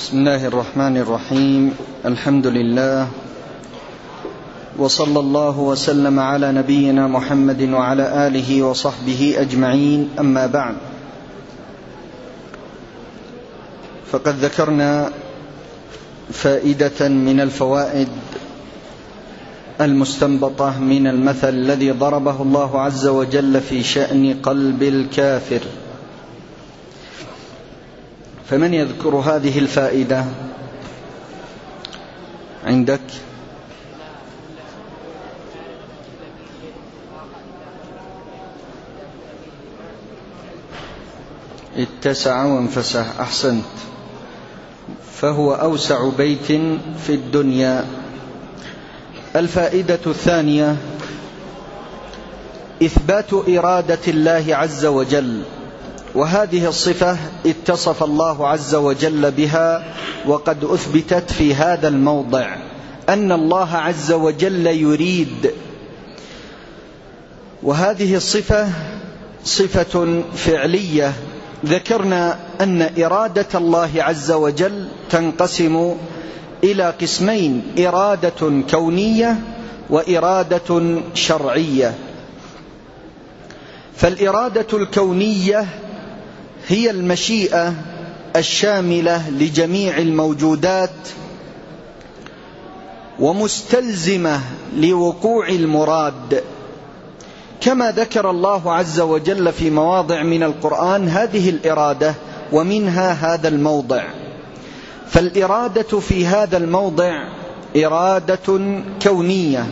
بسم الله الرحمن الرحيم. الحمد لله. وصلى الله وسلم على نبينا محمد وعلى آله وصحبه أجمعين. أما بعد. فقد ذكرنا فائدة من الفوائد المستنبطة من المثل الذي ضربه الله عز وجل في شأن قلب الكافر. فمن يذكر هذه الفائدة عندك؟ اتسع وانفسح أحسنت. فهو أوسع بيت في الدنيا. الفائدة الثانية إثبات إرادة الله عز وجل. وهذه الصفة اتصف الله عز وجل بها وقد أثبتت في هذا الموضع أن الله عز وجل يريد. وهذه الصفة صفة فعلية. ذكرنا أن إرادة الله عز وجل تنقسم إلى قسمين إرادة كونية وإرادة شرعية. فالإرادة الكونية هي المشيئة الشاملة لجميع الموجودات ومستلزمة لوقوع المراد. كما ذكر الله عز وجل في مواضع من القرآن هذه الإرادة ومنها هذا الموضع. فالإرادة في هذا الموضع إرادة كونية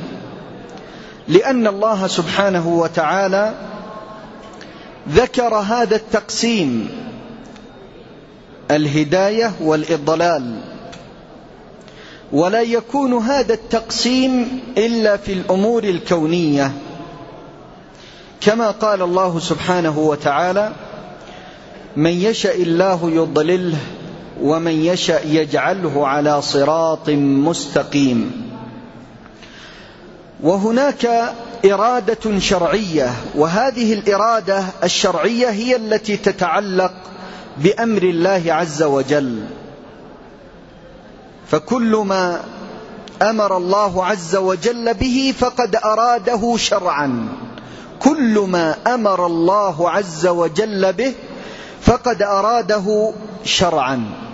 لأن الله سبحانه وتعالى ذكر هذا التقسيم الهداية والإضلال. ولا يكون هذا التقسيم إلا في الأمور الكونية. كما قال الله سبحانه وتعالى من يشاء الله يضلله ومن يشاء يجعله على صراط مستقيم. وهناك إرادة شرعية وهذه الإرادة الشرعية هي التي تتعلق بأمر الله عز وجل. فكل ما أمر الله عز وجل به فقد أراده شرعا. كل ما أمر الله عز وجل به فقد أراده شرعا.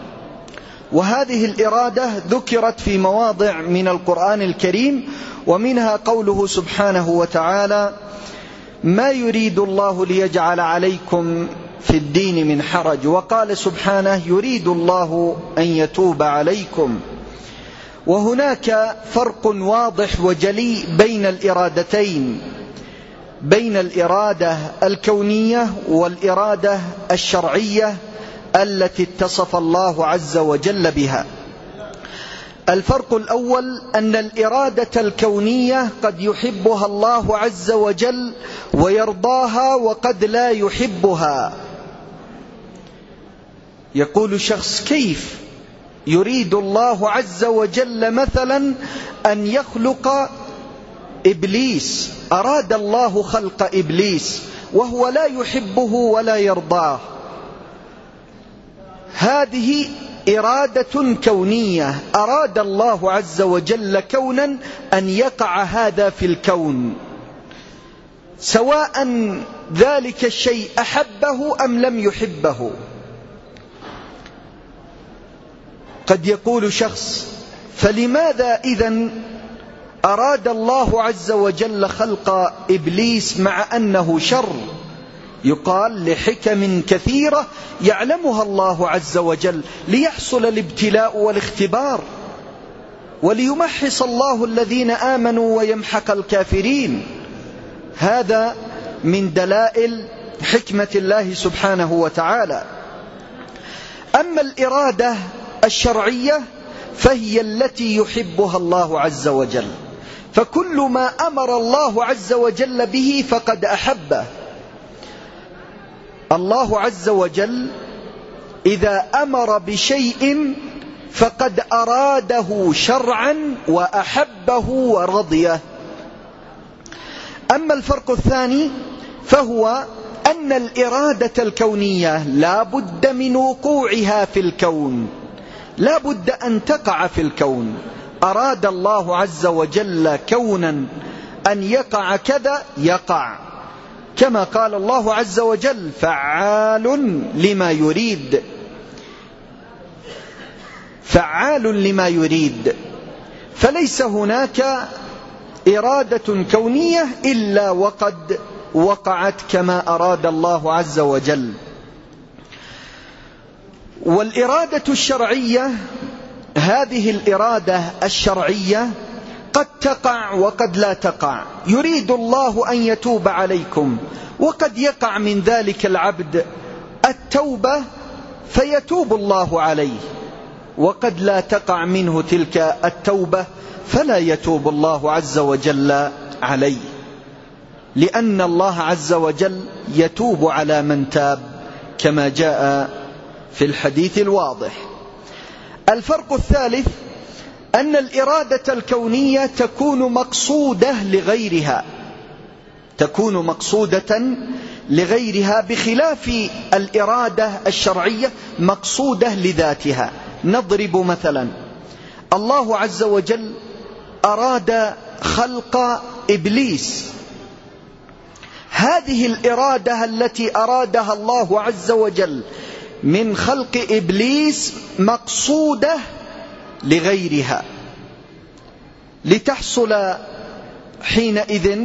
وهذه الإرادة ذكرت في مواضع من القرآن الكريم ومنها قوله سبحانه وتعالى ما يريد الله ليجعل عليكم في الدين من حرج. وقال سبحانه يريد الله أن يتوب عليكم. وهناك فرق واضح وجلي بين الإرادتين بين الإرادة الكونية والإرادة الشرعية التي اتصف الله عز وجل بها. الفرق الأول أن الإرادة الكونية قد يحبها الله عز وجل ويرضاها وقد لا يحبها. يقول شخص كيف يريد الله عز وجل مثلا أن يخلق إبليس؟ أراد الله خلق إبليس وهو لا يحبه ولا يرضاه. هذه إرادة كونية. أراد الله عز وجل كونا أن يقع هذا في الكون. سواء ذلك الشيء أحبه أم لم يحبه. قد يقول شخص فلماذا إذا أراد الله عز وجل خلق إبليس مع أنه شر؟ يقال لحكم كثيرة يعلمها الله عز وجل ليحصل الابتلاء والاختبار وليمحص الله الذين آمنوا ويمحق الكافرين. هذا من دلائل حكمة الله سبحانه وتعالى. أما الإرادة الشرعية فهي التي يحبها الله عز وجل. فكل ما أمر الله عز وجل به فقد أحبه. الله عز وجل إذا أمر بشيء فقد أراده شرعا وأحبه ورضيه. أما الفرق الثاني فهو أن الإرادة الكونية لا بد من وقوعها في الكون. لا بد أن تقع في الكون. أراد الله عز وجل كونا أن يقع كذا يقع. كما قال الله عز وجل فعال لما يريد. فعال لما يريد. فليس هناك إرادة كونية إلا وقد وقعت كما أراد الله عز وجل. والإرادة الشرعية هذه الإرادة الشرعية قد تقع وقد لا تقع. يريد الله أن يتوب عليكم. وقد يقع من ذلك العبد التوبة فيتوب الله عليه. وقد لا تقع منه تلك التوبة فلا يتوب الله عز وجل عليه. لأن الله عز وجل يتوب على من تاب كما جاء في الحديث الواضح. الفرق الثالث أن الإرادة الكونية تكون مقصودة لغيرها تكون مقصودة لغيرها بخلاف الإرادة الشرعية مقصودة لذاتها. نضرب مثلا الله عز وجل أراد خلق إبليس. هذه الإرادة التي أرادها الله عز وجل من خلق إبليس مقصودة لغيرها. لتحصل حينئذ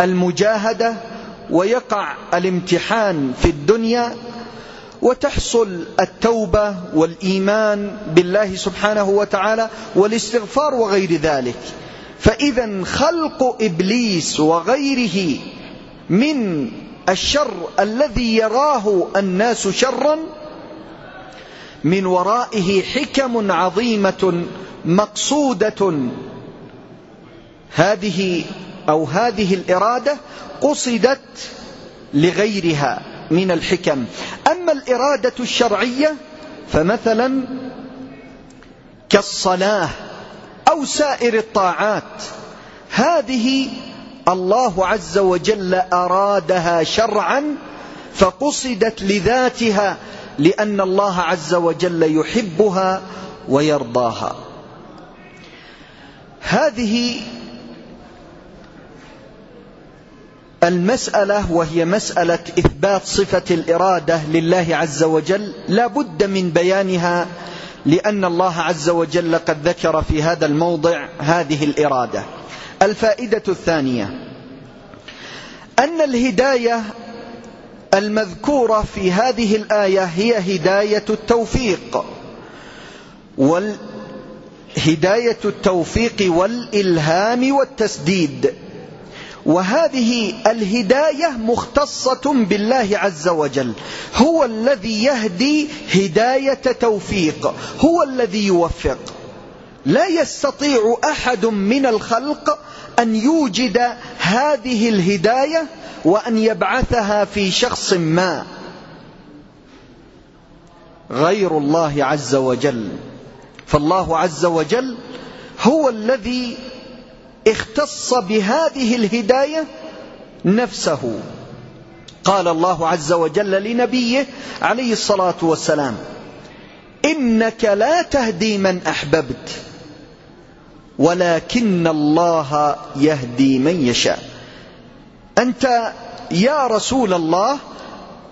المجاهدة ويقع الامتحان في الدنيا وتحصل التوبة والإيمان بالله سبحانه وتعالى والاستغفار وغير ذلك. فإذا خلق إبليس وغيره من الشر الذي يراه الناس شرا من ورائه حكم عظيمة مقصودة. هذه أو هذه الإرادة قصدت لغيرها من الحكم. أما الإرادة الشرعية فمثلا كالصلاة أو سائر الطاعات هذه الله عز وجل أرادها شرعا فقصدت لذاتها لأن الله عز وجل يحبها ويرضاها. هذه المسألة وهي مسألة إثبات صفة الإرادة لله عز وجل. لا بد من بيانها لأن الله عز وجل قد ذكر في هذا الموضع هذه الإرادة. الفائدة الثانية أن الهداية المذكورة في هذه الآية هي هداية التوفيق. والهداية التوفيق والإلهام والتسديد. وهذه الهداية مختصة بالله عز وجل. هو الذي يهدي هداية توفيق. هو الذي يوفق. لا يستطيع أحد من الخلق أن يوجد هذه الهداية وأن يبعثها في شخص ما. غير الله عز وجل. فالله عز وجل هو الذي اختص بهذه الهداية نفسه. قال الله عز وجل لنبيه عليه الصلاة والسلام إنك لا تهدي من أحببت. ولكن الله يهدي من يشاء. أنت يا رسول الله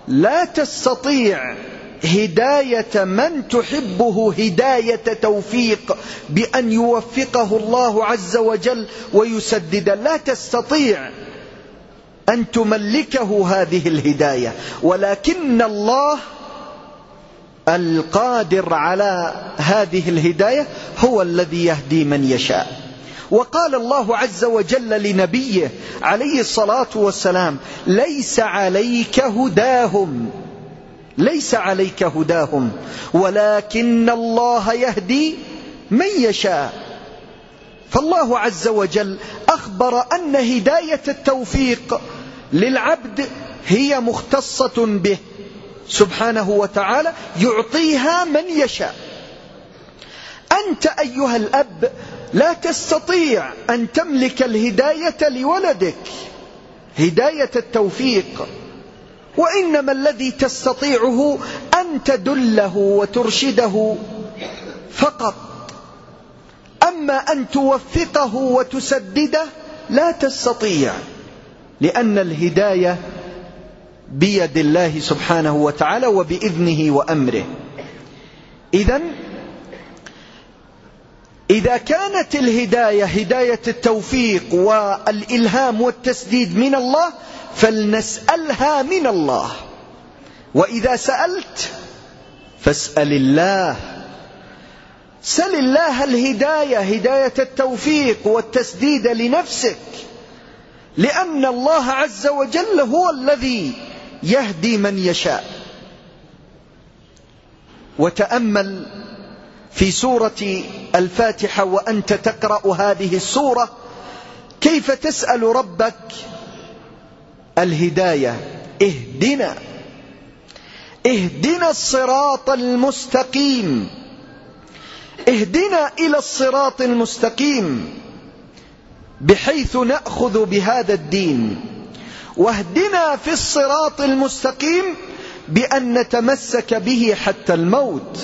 لا تستطيع هداية من تحبه هداية توفيق بأن يوفقه الله عز وجل ويسدد. لا تستطيع أن تملكه هذه الهداية. ولكن الله القادر على هذه الهداية هو الذي يهدي من يشاء. وقال الله عز وجل لنبيه عليه الصلاة والسلام ليس عليك هداهم. ليس عليك هداهم. ولكن الله يهدي من يشاء. فالله عز وجل أخبر أن هداية التوفيق للعبد هي مختصة به. سبحانه وتعالى يعطيها من يشاء. أنت أيها الأب لا تستطيع أن تملك الهداية لولدك هداية التوفيق وإنما الذي تستطيعه أن تدله وترشده فقط. أما أن توفقه وتسدده لا تستطيع لأن الهداية بيد الله سبحانه وتعالى وبإذنه وأمره. إذا إذا كانت الهداية هداية التوفيق والإلهام والتسديد من الله فلنسألها من الله. وإذا سألت فاسأل الله. سل الله الهداية هداية التوفيق والتسديد لنفسك. لأن الله عز وجل هو الذي يهدي من يشاء. وتأمل في سورة الفاتحة وأنت تقرأ هذه السورة كيف تسأل ربك الهداية. اهدنا. اهدنا الصراط المستقيم. اهدنا إلى الصراط المستقيم. بحيث نأخذ بهذا الدين. واهدنا في الصراط المستقيم بأن نتمسك به حتى الموت.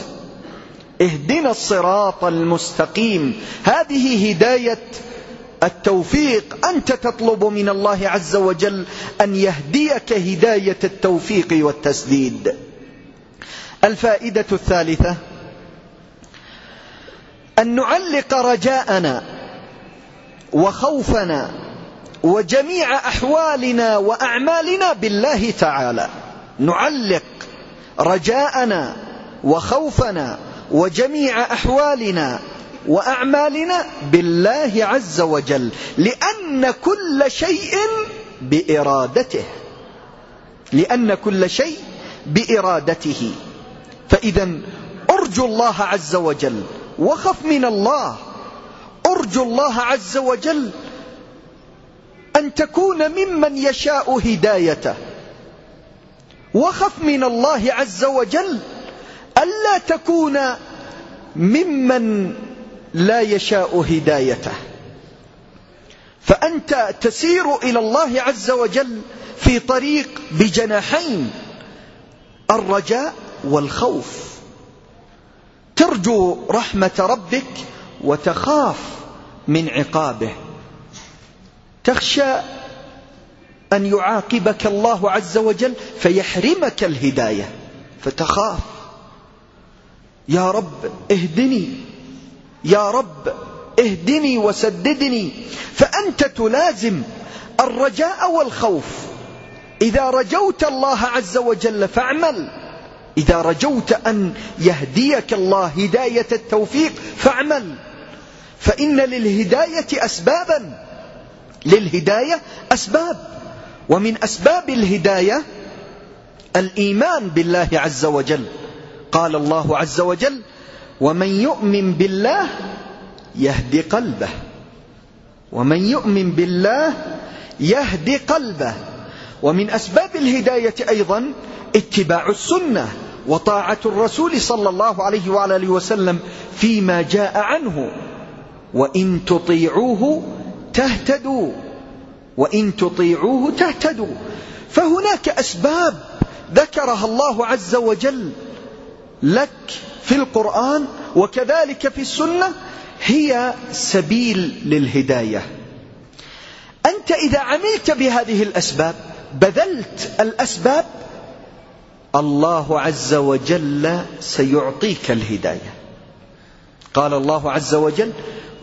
اهدنا الصراط المستقيم. هذه هداية التوفيق. أنت تطلب من الله عز وجل أن يهديك هداية التوفيق والتسديد. الفائدة الثالثة أن نعلق رجاءنا وخوفنا وجميع أحوالنا وأعمالنا بالله تعالى. نعلق رجاءنا وخوفنا وجميع أحوالنا وأعمالنا بالله عز وجل لأن كل شيء بإرادته. لأن كل شيء بإرادته. فإذا أرجو الله عز وجل وخف من الله. أرجو الله عز وجل أن تكون ممن يشاء هدايته. وخف من الله عز وجل ألا تكون ممن لا يشاء هدايته. فأنت تسير إلى الله عز وجل في طريق بجناحين الرجاء والخوف. ترجو رحمة ربك وتخاف من عقابه. تخشى أن يعاقبك الله عز وجل فيحرمك الهداية فتخاف. يا رب اهدني يا رب اهدني وسددني فأنت تلازم الرجاء والخوف. إذا رجوت الله عز وجل فاعمل. إذا رجوت أن يهديك الله هداية التوفيق فاعمل. فإن للهداية أسبابا. للهداية أسباب. ومن أسباب الهداية الإيمان بالله عز وجل. قال الله عز وجل ومن يؤمن بالله يهدي قلبه. ومن يؤمن بالله يهدي قلبه. ومن أسباب الهداية أيضا اتباع السنة وطاعة الرسول صلى الله عليه وعلى اله وسلم فيما جاء عنه. وإن تطيعوه تهتدوا. وإن تطيعوه تهتدوا. فهناك أسباب ذكرها الله عز وجل لك في القرآن وكذلك في السنة هي سبيل للهداية. أنت إذا عملت بهذه الأسباب بذلت الأسباب الله عز وجل سيعطيك الهداية. قال الله عز وجل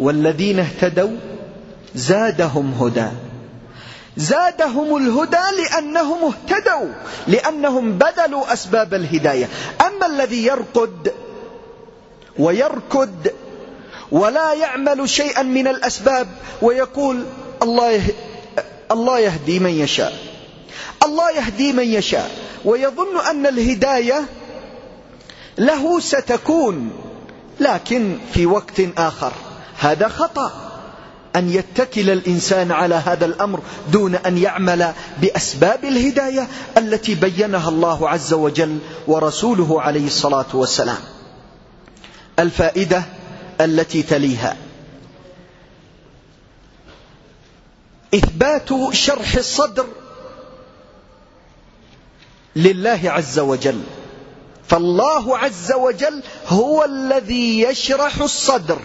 والذين اهتدوا زادهم هدى. زادهم الهدى لأنهم اهتدوا لأنهم بذلوا أسباب الهداية. أما الذي يرقد ويركد ولا يعمل شيئا من الأسباب ويقول الله الله يهدي من يشاء. الله يهدي من يشاء. ويظن أن الهداية له ستكون لكن في وقت آخر. هذا خطأ. أن يتكل الإنسان على هذا الأمر دون أن يعمل بأسباب الهداية التي بينها الله عز وجل ورسوله عليه الصلاة والسلام. الفائدة التي تليها. إثبات شرح الصدر لله عز وجل. فالله عز وجل هو الذي يشرح الصدر.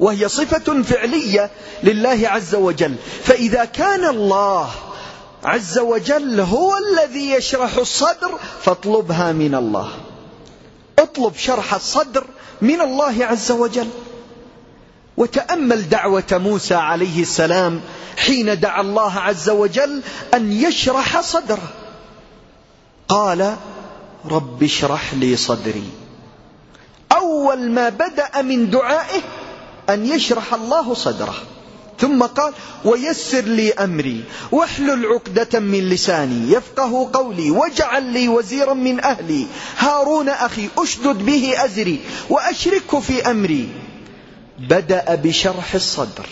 وهي صفة فعلية لله عز وجل. فإذا كان الله عز وجل هو الذي يشرح الصدر فاطلبها من الله. اطلب شرح الصدر من الله عز وجل. وتأمل دعوة موسى عليه السلام حين دعا الله عز وجل أن يشرح صدره. قال رب اشرح لي صدري. أول ما بدأ من دعائه أن يشرح الله صدره. ثم قال ويسر لي أمري. واحلل عقدة من لساني. يفقه قولي. واجعل لي وزيرا من أهلي. هارون أخي أشدد به أزري. وأشركه في أمري. بدأ بشرح الصدر.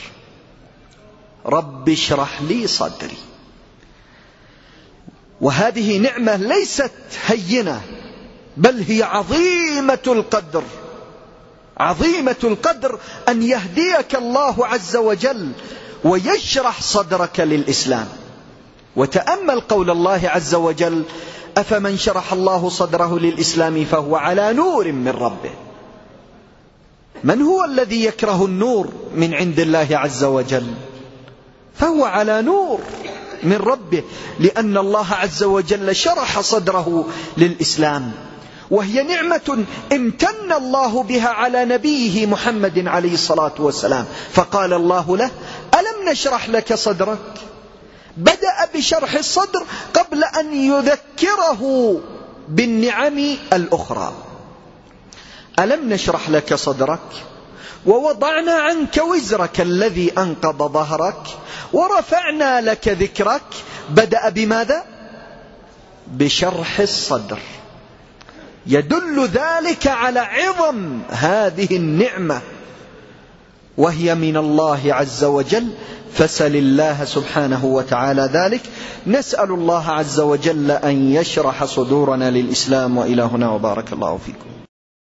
رب اشرح لي صدري. وهذه نعمة ليست هينة بل هي عظيمة القدر. عظيمة القدر أن يهديك الله عز وجل ويشرح صدرك للإسلام. وتأمل قول الله عز وجل أفمن شرح الله صدره للإسلام فهو على نور من ربه. من هو الذي يكره النور من عند الله عز وجل؟ فهو على نور من ربه لأن الله عز وجل شرح صدره للإسلام. وهي نعمة امتن الله بها على نبيه محمد عليه الصلاة والسلام. فقال الله له ألم نشرح لك صدرك؟ بدأ بشرح الصدر قبل أن يذكره بالنعم الأخرى. ألم نشرح لك صدرك؟ ووضعنا عنك وزرك الذي أنقض ظهرك ورفعنا لك ذكرك. بدأ بماذا؟ بشرح الصدر. يدل ذلك على عظم هذه النعمة وهي من الله عز وجل فسل الله سبحانه وتعالى ذلك. نسأل الله عز وجل أن يشرح صدورنا للإسلام وإلى هنا وبارك الله فيكم.